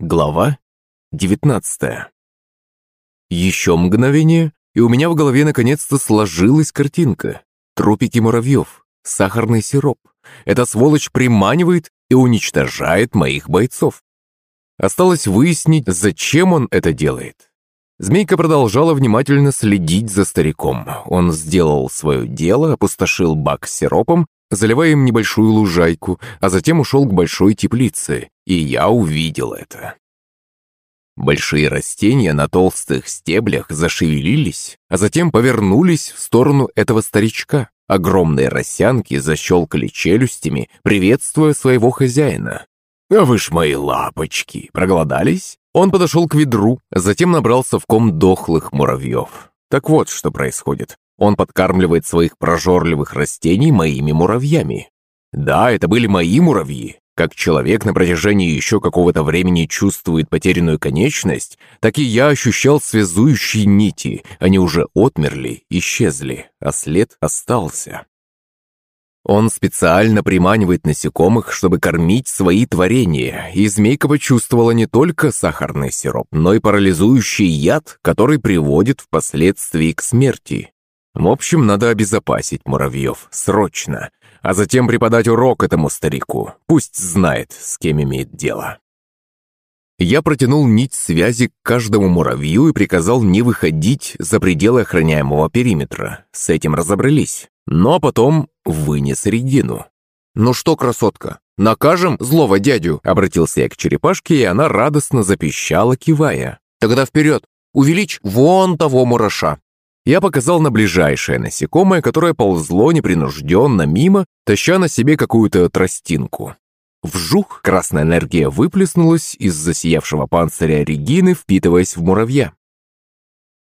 Глава 19 Еще мгновение, и у меня в голове наконец-то сложилась картинка. Трупики муравьев, сахарный сироп. Эта сволочь приманивает и уничтожает моих бойцов. Осталось выяснить, зачем он это делает. Змейка продолжала внимательно следить за стариком. Он сделал свое дело, опустошил бак с сиропом, заливая им небольшую лужайку, а затем ушел к большой теплице, и я увидел это. Большие растения на толстых стеблях зашевелились, а затем повернулись в сторону этого старичка. Огромные росянки защелкали челюстями, приветствуя своего хозяина. «А вы ж мои лапочки! Проголодались?» Он подошел к ведру, затем набрался в ком дохлых муравьев. Так вот, что происходит. Он подкармливает своих прожорливых растений моими муравьями. Да, это были мои муравьи. Как человек на протяжении еще какого-то времени чувствует потерянную конечность, так и я ощущал связующие нити. Они уже отмерли, исчезли, а след остался. Он специально приманивает насекомых, чтобы кормить свои творения, и змейка почувствовала не только сахарный сироп, но и парализующий яд, который приводит впоследствии к смерти. В общем, надо обезопасить муравьев, срочно, а затем преподать урок этому старику, пусть знает, с кем имеет дело. Я протянул нить связи к каждому муравью и приказал не выходить за пределы охраняемого периметра. С этим разобрались. Но потом вынес Регину. «Ну что, красотка, накажем злого дядю?» Обратился я к черепашке, и она радостно запищала, кивая. «Тогда вперед! Увеличь вон того мураша!» Я показал на ближайшее насекомое, которое ползло непринужденно мимо, таща на себе какую-то тростинку. Вжух, красная энергия выплеснулась из засиявшего панциря Регины, впитываясь в муравья.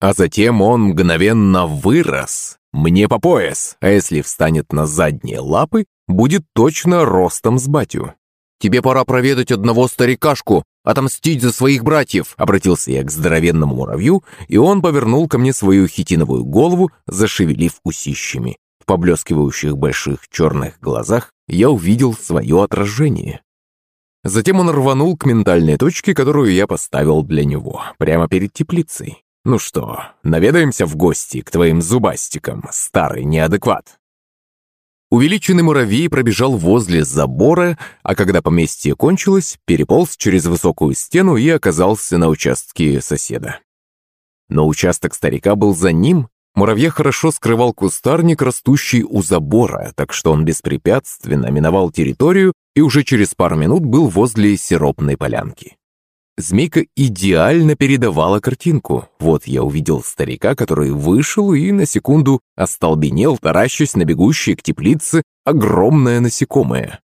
А затем он мгновенно вырос, мне по пояс, а если встанет на задние лапы, будет точно ростом с батю. «Тебе пора проведать одного старикашку, отомстить за своих братьев», обратился я к здоровенному муравью, и он повернул ко мне свою хитиновую голову, зашевелив усищами. В поблескивающих больших черных глазах я увидел свое отражение. Затем он рванул к ментальной точке, которую я поставил для него, прямо перед теплицей. «Ну что, наведаемся в гости к твоим зубастикам, старый неадекват?» Увеличенный муравей пробежал возле забора, а когда поместье кончилось, переполз через высокую стену и оказался на участке соседа. Но участок старика был за ним, муравья хорошо скрывал кустарник, растущий у забора, так что он беспрепятственно миновал территорию и уже через пару минут был возле сиропной полянки. Змейка идеально передавала картинку. Вот я увидел старика, который вышел и на секунду остолбенел, таращась на бегущее к теплице огромное насекомое.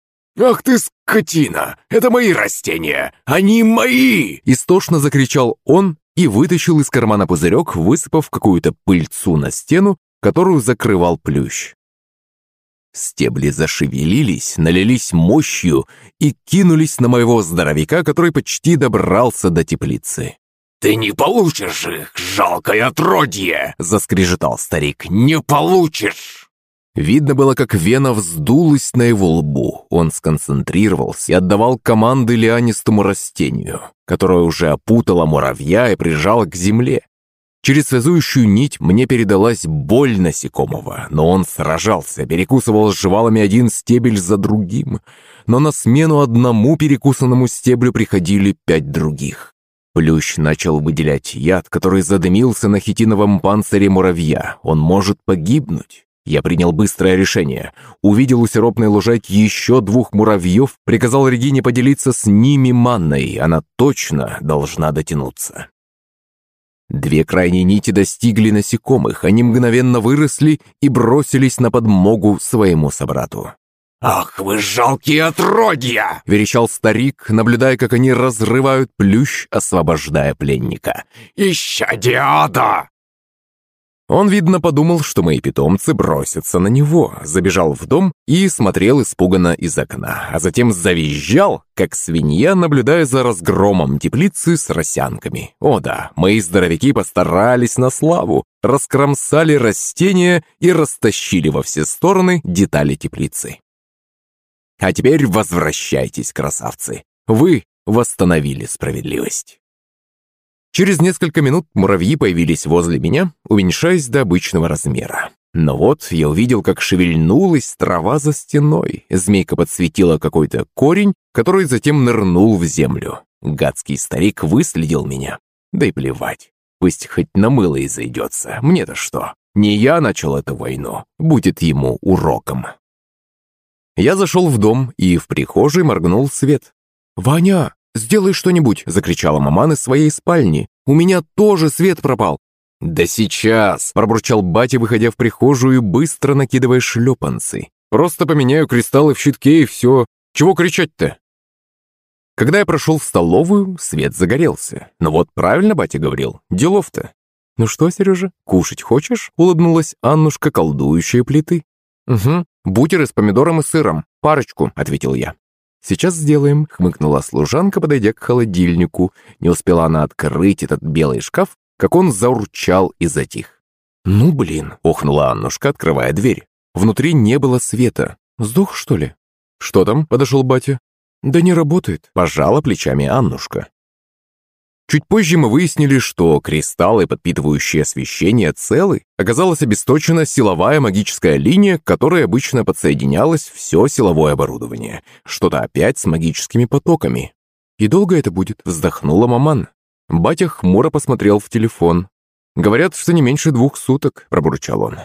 «Ах ты скотина! Это мои растения! Они мои!» Истошно закричал он и вытащил из кармана пузырек, высыпав какую-то пыльцу на стену, которую закрывал плющ. Стебли зашевелились, налились мощью и кинулись на моего здоровяка, который почти добрался до теплицы. «Ты не получишь их, жалкое отродье!» — заскрежетал старик. «Не получишь!» Видно было, как вена вздулась на его лбу. Он сконцентрировался и отдавал команды лианистому растению, которое уже опутало муравья и прижало к земле. Через связующую нить мне передалась боль насекомого, но он сражался, перекусывал жевалами один стебель за другим. Но на смену одному перекусанному стеблю приходили пять других. Плющ начал выделять яд, который задымился на хитиновом панцире муравья. Он может погибнуть. Я принял быстрое решение. Увидел у сиропной лужайки еще двух муравьев, приказал Регине поделиться с ними манной. Она точно должна дотянуться. Две крайние нити достигли насекомых, они мгновенно выросли и бросились на подмогу своему собрату. «Ах вы жалкие отродья!» – верещал старик, наблюдая, как они разрывают плющ, освобождая пленника. «Ища ада! Он, видно, подумал, что мои питомцы бросятся на него, забежал в дом и смотрел испуганно из окна, а затем завизжал, как свинья, наблюдая за разгромом теплицы с росянками. О да, мои здоровяки постарались на славу, раскромсали растения и растащили во все стороны детали теплицы. А теперь возвращайтесь, красавцы. Вы восстановили справедливость. Через несколько минут муравьи появились возле меня, уменьшаясь до обычного размера. Но вот я увидел, как шевельнулась трава за стеной. Змейка подсветила какой-то корень, который затем нырнул в землю. Гадский старик выследил меня. Да и плевать. Пусть хоть на мыло и зайдется. Мне-то что? Не я начал эту войну. Будет ему уроком. Я зашел в дом и в прихожей моргнул свет. «Ваня, сделай что-нибудь!» – закричала маман из своей спальни. «У меня тоже свет пропал!» «Да сейчас!» – пробурчал батя, выходя в прихожую и быстро накидывая шлепанцы. «Просто поменяю кристаллы в щитке и все. Чего кричать-то?» Когда я прошел в столовую, свет загорелся. Ну вот правильно батя говорил, делов-то. «Ну что, Сережа, кушать хочешь?» – улыбнулась Аннушка, колдующая плиты. «Угу, бутеры с помидором и сыром. Парочку», – ответил я. «Сейчас сделаем», — хмыкнула служанка, подойдя к холодильнику. Не успела она открыть этот белый шкаф, как он заурчал и затих. «Ну, блин», — охнула Аннушка, открывая дверь. Внутри не было света. «Сдох, что ли?» «Что там?» — подошел батя. «Да не работает», — пожала плечами Аннушка. Чуть позже мы выяснили, что кристаллы, подпитывающие освещение, целы. Оказалась обесточена силовая магическая линия, к которой обычно подсоединялось все силовое оборудование. Что-то опять с магическими потоками. «И долго это будет?» – вздохнула маман. Батя хмуро посмотрел в телефон. «Говорят, что не меньше двух суток», – пробурчал он.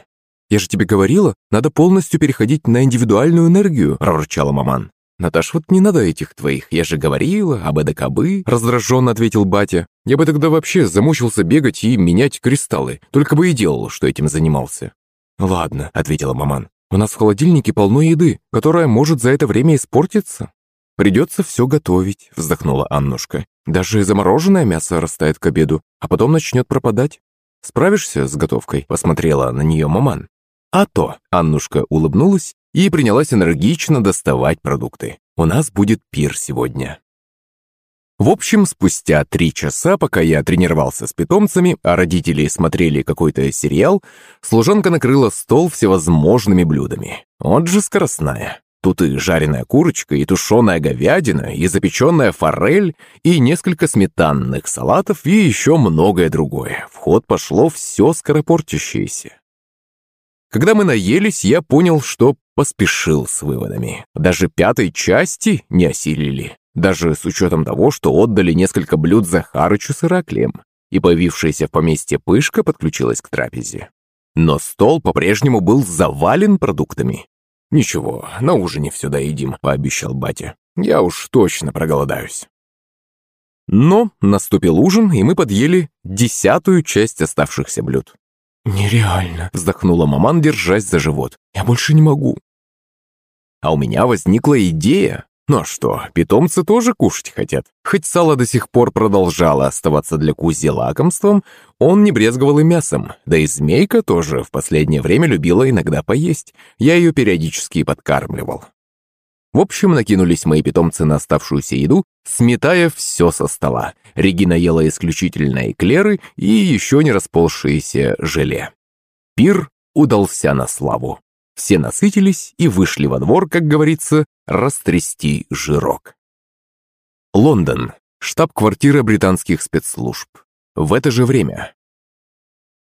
«Я же тебе говорила, надо полностью переходить на индивидуальную энергию», – проворчала маман. «Наташ, вот не надо этих твоих, я же говорила, об эдакобы», — раздраженно ответил батя. «Я бы тогда вообще замучился бегать и менять кристаллы, только бы и делал, что этим занимался». «Ладно», — ответила маман. «У нас в холодильнике полно еды, которая может за это время испортиться». «Придется все готовить», — вздохнула Аннушка. «Даже замороженное мясо растает к обеду, а потом начнет пропадать». «Справишься с готовкой?» — посмотрела на нее маман. «А то!» – Аннушка улыбнулась и принялась энергично доставать продукты. «У нас будет пир сегодня». В общем, спустя три часа, пока я тренировался с питомцами, а родители смотрели какой-то сериал, служанка накрыла стол всевозможными блюдами. Вот же скоростная. Тут и жареная курочка, и тушеная говядина, и запеченная форель, и несколько сметанных салатов, и еще многое другое. В ход пошло все скоропортящееся. Когда мы наелись, я понял, что поспешил с выводами. Даже пятой части не осилили. Даже с учетом того, что отдали несколько блюд Захарычу с Ираклием. И появившаяся в поместье пышка подключилась к трапезе. Но стол по-прежнему был завален продуктами. «Ничего, на ужине все доедим», — пообещал батя. «Я уж точно проголодаюсь». Но наступил ужин, и мы подъели десятую часть оставшихся блюд. «Нереально», — вздохнула маман, держась за живот. «Я больше не могу». А у меня возникла идея. Ну а что, питомцы тоже кушать хотят. Хоть сало до сих пор продолжало оставаться для Кузи лакомством, он не брезговал и мясом. Да и змейка тоже в последнее время любила иногда поесть. Я ее периодически подкармливал. В общем, накинулись мои питомцы на оставшуюся еду, сметая все со стола. Регина ела исключительно эклеры и еще не расползшееся желе. Пир удался на славу. Все насытились и вышли во двор, как говорится, растрясти жирок. Лондон. Штаб-квартира британских спецслужб. В это же время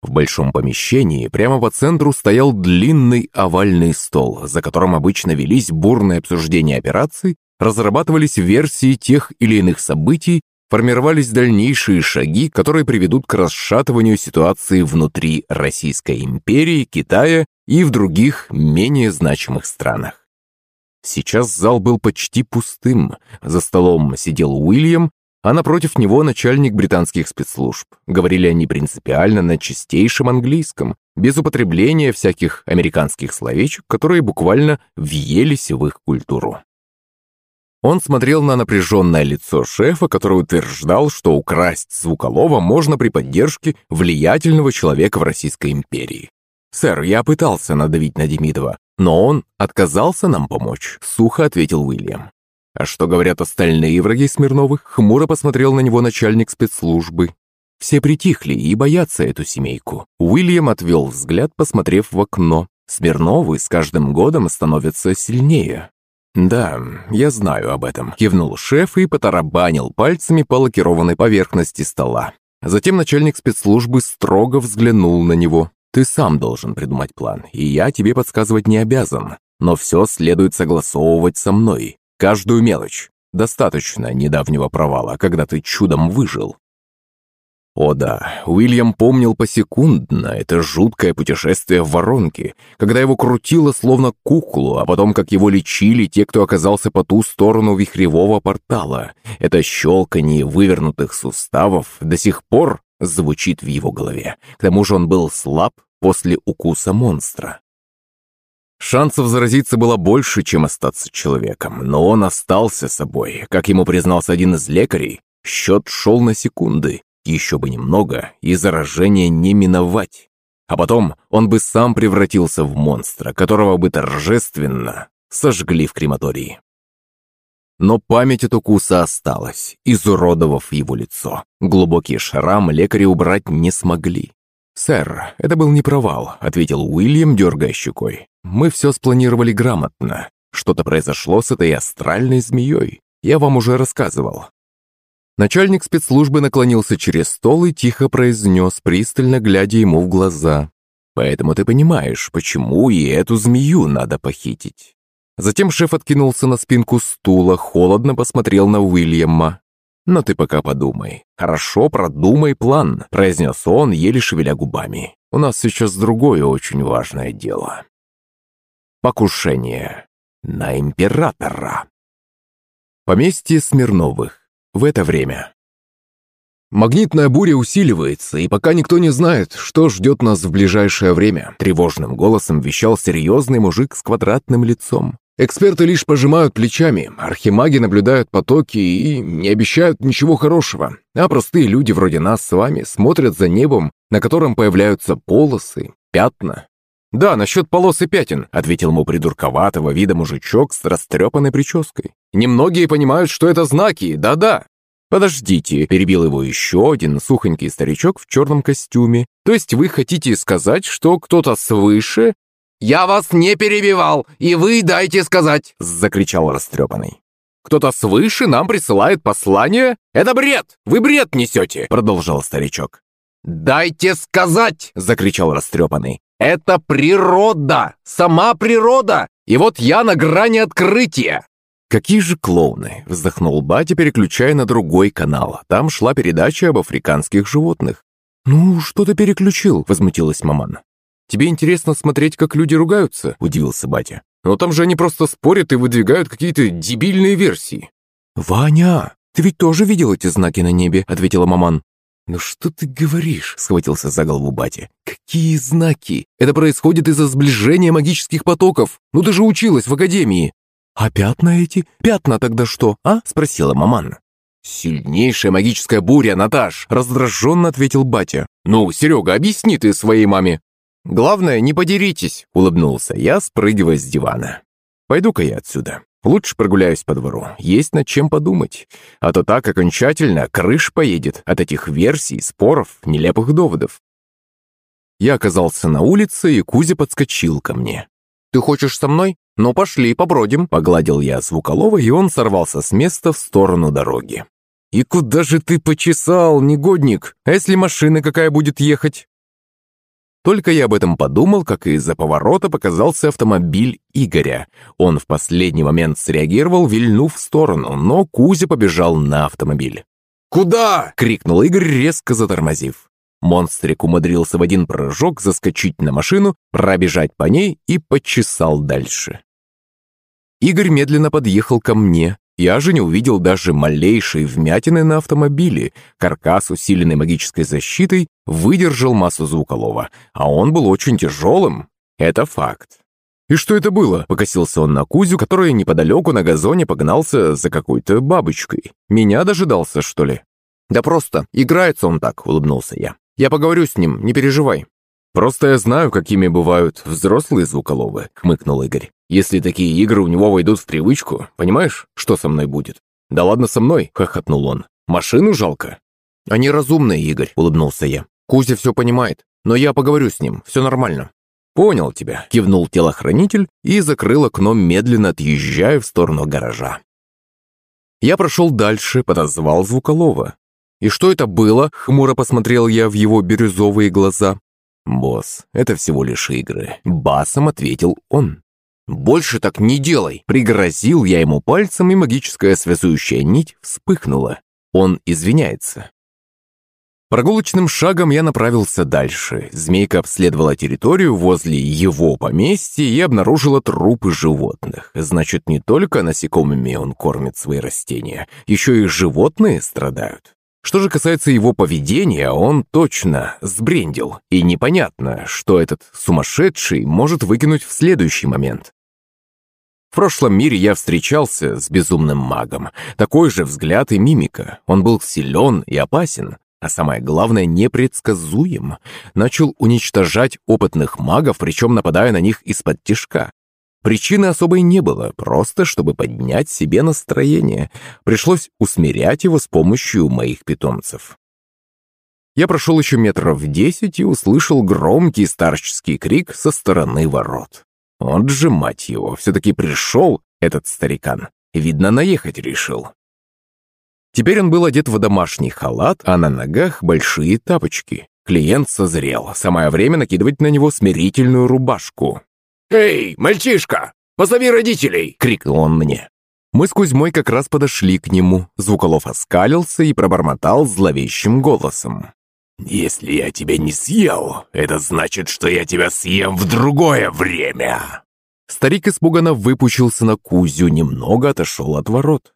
в большом помещении прямо по центру стоял длинный овальный стол, за которым обычно велись бурные обсуждения операций, разрабатывались версии тех или иных событий, формировались дальнейшие шаги, которые приведут к расшатыванию ситуации внутри Российской империи, Китая и в других менее значимых странах. Сейчас зал был почти пустым. За столом сидел Уильям, а напротив него начальник британских спецслужб. Говорили они принципиально на чистейшем английском, без употребления всяких американских словечек, которые буквально въелись в их культуру. Он смотрел на напряженное лицо шефа, который утверждал, что украсть Звуколова можно при поддержке влиятельного человека в Российской империи. «Сэр, я пытался надавить на Демидова, но он отказался нам помочь», — сухо ответил Уильям. А что говорят остальные враги Смирновых? Хмуро посмотрел на него начальник спецслужбы. Все притихли и боятся эту семейку. Уильям отвел взгляд, посмотрев в окно. Смирновы с каждым годом становятся сильнее. «Да, я знаю об этом», – кивнул шеф и потарабанил пальцами по лакированной поверхности стола. Затем начальник спецслужбы строго взглянул на него. «Ты сам должен придумать план, и я тебе подсказывать не обязан. Но все следует согласовывать со мной. Каждую мелочь. Достаточно недавнего провала, когда ты чудом выжил. О да, Уильям помнил посекундно это жуткое путешествие в воронке, когда его крутило словно куклу, а потом как его лечили те, кто оказался по ту сторону вихревого портала. Это щелканье вывернутых суставов до сих пор звучит в его голове. К тому же он был слаб после укуса монстра. Шансов заразиться было больше, чем остаться человеком, но он остался собой. Как ему признался один из лекарей, счет шел на секунды. Еще бы немного, и заражение не миновать. А потом он бы сам превратился в монстра, которого бы торжественно сожгли в крематории. Но память от укуса осталась, изуродовав его лицо. Глубокий шрам лекари убрать не смогли. «Сэр, это был не провал», — ответил Уильям, дергая щекой. «Мы все спланировали грамотно. Что-то произошло с этой астральной змеей. Я вам уже рассказывал. Начальник спецслужбы наклонился через стол и тихо произнес, пристально глядя ему в глаза. «Поэтому ты понимаешь, почему и эту змею надо похитить». Затем шеф откинулся на спинку стула, холодно посмотрел на Уильяма. «Но ты пока подумай. Хорошо, продумай план», – произнес он, еле шевеля губами. «У нас сейчас другое очень важное дело». Покушение на императора. Поместье Смирновых. В это время. «Магнитная буря усиливается, и пока никто не знает, что ждет нас в ближайшее время», тревожным голосом вещал серьезный мужик с квадратным лицом. «Эксперты лишь пожимают плечами, архимаги наблюдают потоки и не обещают ничего хорошего, а простые люди вроде нас с вами смотрят за небом, на котором появляются полосы, пятна». «Да, насчет полос и пятен», — ответил ему придурковатого вида мужичок с растрепанной прической. Немногие понимают, что это знаки, да-да». «Подождите», — перебил его еще один сухонький старичок в черном костюме. «То есть вы хотите сказать, что кто-то свыше...» «Я вас не перебивал, и вы дайте сказать!» — закричал растрепанный. «Кто-то свыше нам присылает послание? Это бред! Вы бред несете!» — продолжал старичок. «Дайте сказать!» — закричал растрепанный. «Это природа! Сама природа! И вот я на грани открытия! «Какие же клоуны!» – вздохнул батя, переключая на другой канал. Там шла передача об африканских животных. «Ну, что ты переключил?» – возмутилась маман. «Тебе интересно смотреть, как люди ругаются?» – удивился батя. «Но там же они просто спорят и выдвигают какие-то дебильные версии». «Ваня, ты ведь тоже видел эти знаки на небе?» – ответила маман. «Ну что ты говоришь?» – схватился за голову батя. «Какие знаки? Это происходит из-за сближения магических потоков. Ну ты же училась в академии!» «А пятна эти? Пятна тогда что, а?» – спросила маман. «Сильнейшая магическая буря, Наташ!» – раздраженно ответил батя. «Ну, Серега, объясни ты своей маме!» «Главное, не подеритесь!» – улыбнулся я, спрыгивая с дивана. «Пойду-ка я отсюда. Лучше прогуляюсь по двору. Есть над чем подумать. А то так окончательно крыш поедет от этих версий, споров, нелепых доводов». Я оказался на улице, и Кузя подскочил ко мне. «Ты хочешь со мной? Ну пошли, побродим!» Погладил я Звуколова, и он сорвался с места в сторону дороги. «И куда же ты почесал, негодник? А если машина какая будет ехать?» Только я об этом подумал, как из-за поворота показался автомобиль Игоря. Он в последний момент среагировал, вильнув в сторону, но Кузя побежал на автомобиль. «Куда?» — крикнул Игорь, резко затормозив. Монстрик умудрился в один прыжок заскочить на машину, пробежать по ней и почесал дальше. Игорь медленно подъехал ко мне. Я же не увидел даже малейшей вмятины на автомобиле. Каркас, усиленный магической защитой, выдержал массу звуколова, а он был очень тяжелым. Это факт. «И что это было?» – покосился он на Кузю, который неподалеку на газоне погнался за какой-то бабочкой. «Меня дожидался, что ли?» «Да просто, играется он так», – улыбнулся я. Я поговорю с ним, не переживай». «Просто я знаю, какими бывают взрослые звуколовы», — хмыкнул Игорь. «Если такие игры у него войдут в привычку, понимаешь, что со мной будет?» «Да ладно со мной», — хохотнул он. «Машину жалко». «Они разумные, Игорь», — улыбнулся я. «Кузя все понимает, но я поговорю с ним, все нормально». понял тебя», — кивнул телохранитель и закрыл окно, медленно отъезжая в сторону гаража. Я прошел дальше, подозвал Звуколова. «И что это было?» — хмуро посмотрел я в его бирюзовые глаза. «Босс, это всего лишь игры», — басом ответил он. «Больше так не делай!» — пригрозил я ему пальцем, и магическая связующая нить вспыхнула. Он извиняется. Прогулочным шагом я направился дальше. Змейка обследовала территорию возле его поместья и обнаружила трупы животных. Значит, не только насекомыми он кормит свои растения, еще и животные страдают. Что же касается его поведения, он точно сбрендил. И непонятно, что этот сумасшедший может выкинуть в следующий момент. В прошлом мире я встречался с безумным магом. Такой же взгляд и мимика. Он был силен и опасен, а самое главное, непредсказуем. Начал уничтожать опытных магов, причем нападая на них из-под тишка. Причины особой не было, просто чтобы поднять себе настроение. Пришлось усмирять его с помощью моих питомцев. Я прошел еще метров десять и услышал громкий старческий крик со стороны ворот. Он же, мать его, все-таки пришел, этот старикан. Видно, наехать решил. Теперь он был одет в домашний халат, а на ногах большие тапочки. Клиент созрел, самое время накидывать на него смирительную рубашку. «Эй, мальчишка, позови родителей!» — крикнул он мне. Мы с Кузьмой как раз подошли к нему. Звуколов оскалился и пробормотал зловещим голосом. «Если я тебя не съел, это значит, что я тебя съем в другое время!» Старик испуганно выпучился на Кузю, немного отошел от ворот.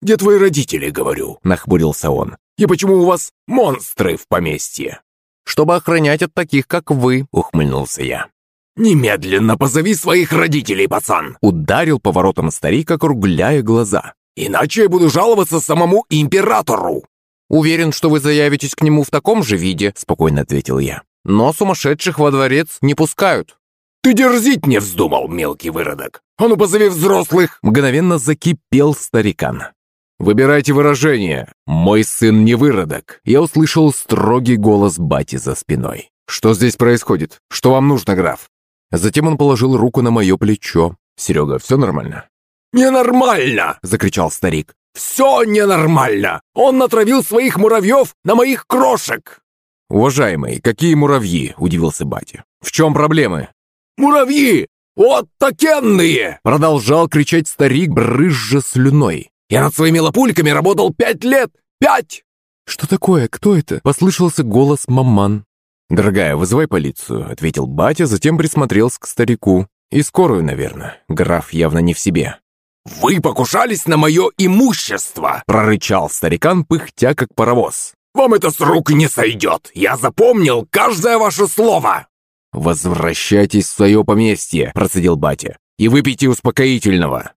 «Где твои родители, говорю?» – нахмурился он. «И почему у вас монстры в поместье?» «Чтобы охранять от таких, как вы», – ухмыльнулся я. «Немедленно позови своих родителей, пацан!» Ударил поворотом старик, округляя глаза. «Иначе я буду жаловаться самому императору!» «Уверен, что вы заявитесь к нему в таком же виде», — спокойно ответил я. «Но сумасшедших во дворец не пускают». «Ты дерзить не вздумал, мелкий выродок! А ну позови взрослых!» Мгновенно закипел старикан. «Выбирайте выражение. Мой сын не выродок». Я услышал строгий голос бати за спиной. «Что здесь происходит? Что вам нужно, граф?» Затем он положил руку на мое плечо. «Серега, все нормально?» «Ненормально!» – закричал старик. «Все ненормально! Он натравил своих муравьев на моих крошек!» «Уважаемый, какие муравьи?» – удивился батя. «В чем проблемы?» «Муравьи! Вот такенные!» – продолжал кричать старик, брызжа слюной. «Я над своими лопульками работал пять лет! Пять!» «Что такое? Кто это?» – послышался голос маман. «Дорогая, вызывай полицию», — ответил батя, затем присмотрелся к старику. «И скорую, наверное. Граф явно не в себе». «Вы покушались на мое имущество!» — прорычал старикан, пыхтя как паровоз. «Вам это с рук не сойдет! Я запомнил каждое ваше слово!» «Возвращайтесь в свое поместье!» — процедил батя. «И выпейте успокоительного!»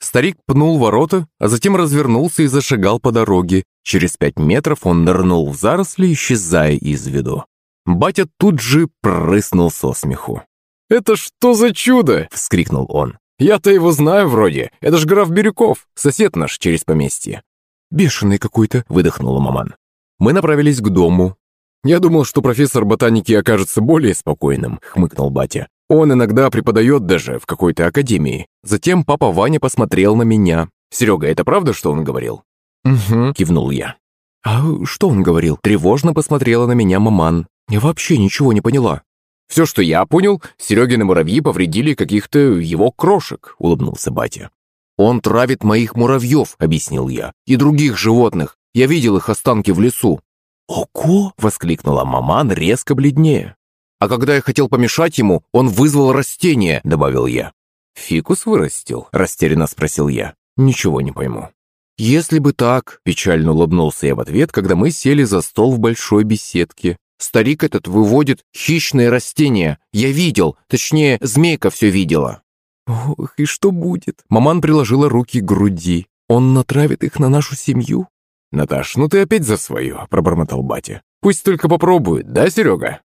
Старик пнул ворота, а затем развернулся и зашагал по дороге. Через пять метров он нырнул в заросли, исчезая из виду. Батя тут же прыснул со смеху. «Это что за чудо?» — вскрикнул он. «Я-то его знаю вроде. Это ж граф Бирюков, сосед наш через поместье». «Бешеный какой-то», — выдохнула маман. Мы направились к дому. «Я думал, что профессор ботаники окажется более спокойным», — хмыкнул батя. Он иногда преподает даже в какой-то академии. Затем папа Ваня посмотрел на меня. «Серега, это правда, что он говорил?» «Угу», — кивнул я. «А что он говорил?» Тревожно посмотрела на меня маман. Я вообще ничего не поняла. «Все, что я понял, Серегины муравьи повредили каких-то его крошек», — улыбнулся батя. «Он травит моих муравьев», — объяснил я, — «и других животных. Я видел их останки в лесу». «Ого!» — воскликнула маман резко бледнее. А когда я хотел помешать ему, он вызвал растение», — добавил я. «Фикус вырастил?» — растерянно спросил я. «Ничего не пойму». «Если бы так», — печально улыбнулся я в ответ, когда мы сели за стол в большой беседке. «Старик этот выводит хищные растения. Я видел, точнее, змейка все видела». «Ох, и что будет?» Маман приложила руки к груди. «Он натравит их на нашу семью?» «Наташ, ну ты опять за свое», — пробормотал батя. «Пусть только попробует, да, Серега?»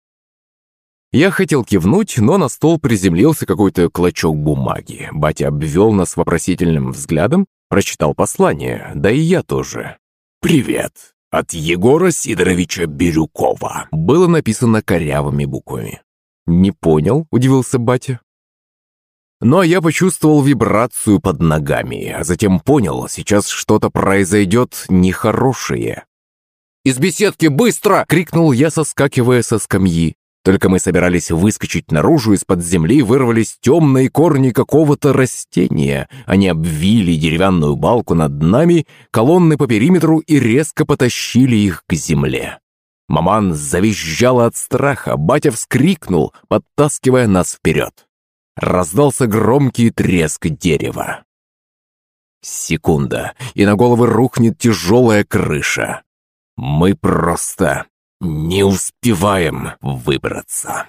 Я хотел кивнуть, но на стол приземлился какой-то клочок бумаги. Батя обвел нас вопросительным взглядом, прочитал послание, да и я тоже. «Привет! От Егора Сидоровича Бирюкова!» Было написано корявыми буквами. «Не понял», — удивился батя. Ну а я почувствовал вибрацию под ногами, а затем понял, сейчас что-то произойдет нехорошее. «Из беседки, быстро!» — крикнул я, соскакивая со скамьи. Только мы собирались выскочить наружу, из-под земли вырвались темные корни какого-то растения. Они обвили деревянную балку над нами, колонны по периметру и резко потащили их к земле. Маман завизжала от страха, батя вскрикнул, подтаскивая нас вперед. Раздался громкий треск дерева. Секунда, и на головы рухнет тяжелая крыша. Мы просто не успеваем выбраться.